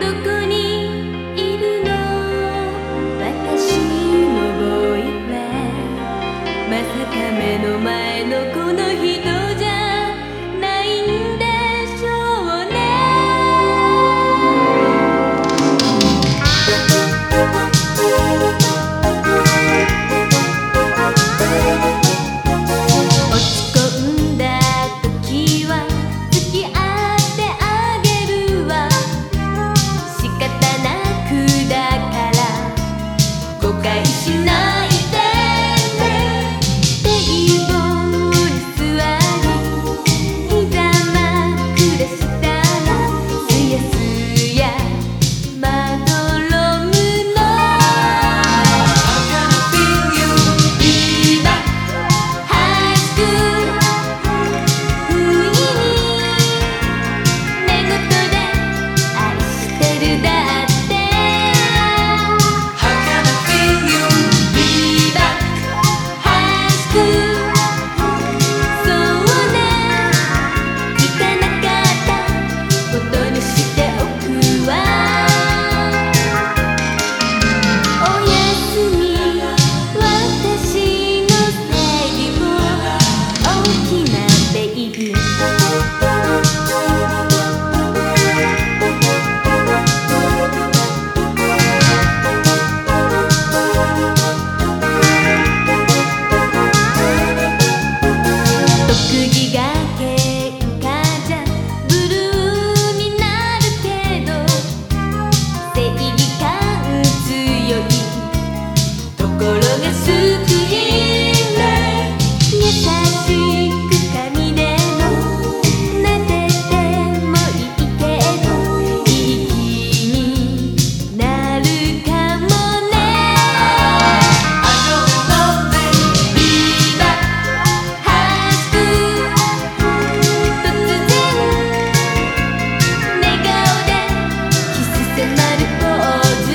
的歌 all day.